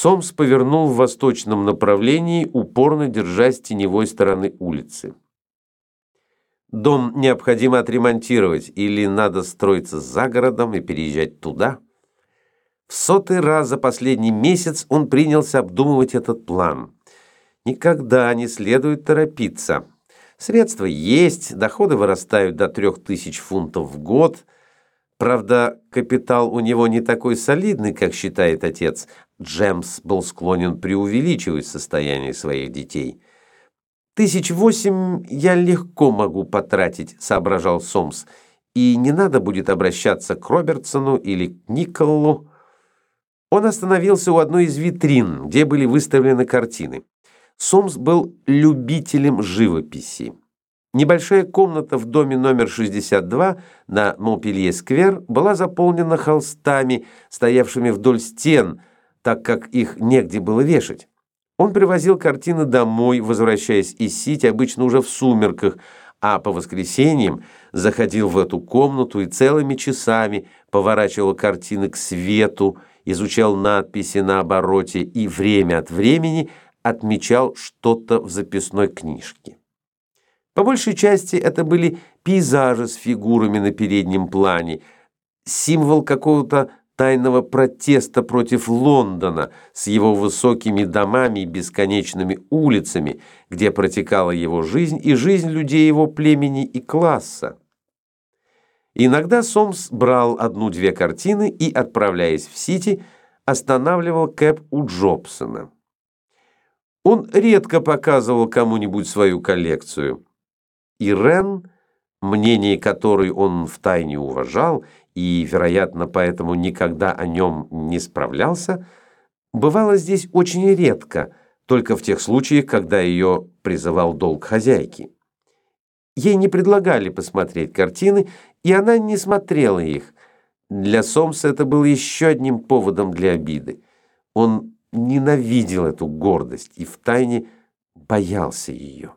Сомс повернул в восточном направлении, упорно держась теневой стороны улицы. Дом необходимо отремонтировать или надо строиться за городом и переезжать туда. В сотый раз за последний месяц он принялся обдумывать этот план. Никогда не следует торопиться. Средства есть, доходы вырастают до трех тысяч фунтов в год. Правда, капитал у него не такой солидный, как считает отец. Джемс был склонен преувеличивать состояние своих детей – «Тысяч восемь я легко могу потратить», — соображал Сомс. «И не надо будет обращаться к Робертсону или к Николу». Он остановился у одной из витрин, где были выставлены картины. Сомс был любителем живописи. Небольшая комната в доме номер 62 на Монпелье-сквер была заполнена холстами, стоявшими вдоль стен, так как их негде было вешать. Он привозил картины домой, возвращаясь из Сити обычно уже в сумерках, а по воскресеньям заходил в эту комнату и целыми часами поворачивал картины к свету, изучал надписи на обороте и время от времени отмечал что-то в записной книжке. По большей части это были пейзажи с фигурами на переднем плане, символ какого-то тайного протеста против Лондона с его высокими домами и бесконечными улицами, где протекала его жизнь и жизнь людей его племени и класса. Иногда Сомс брал одну-две картины и, отправляясь в Сити, останавливал Кэп у Джобсона. Он редко показывал кому-нибудь свою коллекцию. Ирен, мнение которой он втайне уважал, и, вероятно, поэтому никогда о нем не справлялся, бывало здесь очень редко, только в тех случаях, когда ее призывал долг хозяйки. Ей не предлагали посмотреть картины, и она не смотрела их. Для Сомса это было еще одним поводом для обиды. Он ненавидел эту гордость и втайне боялся ее.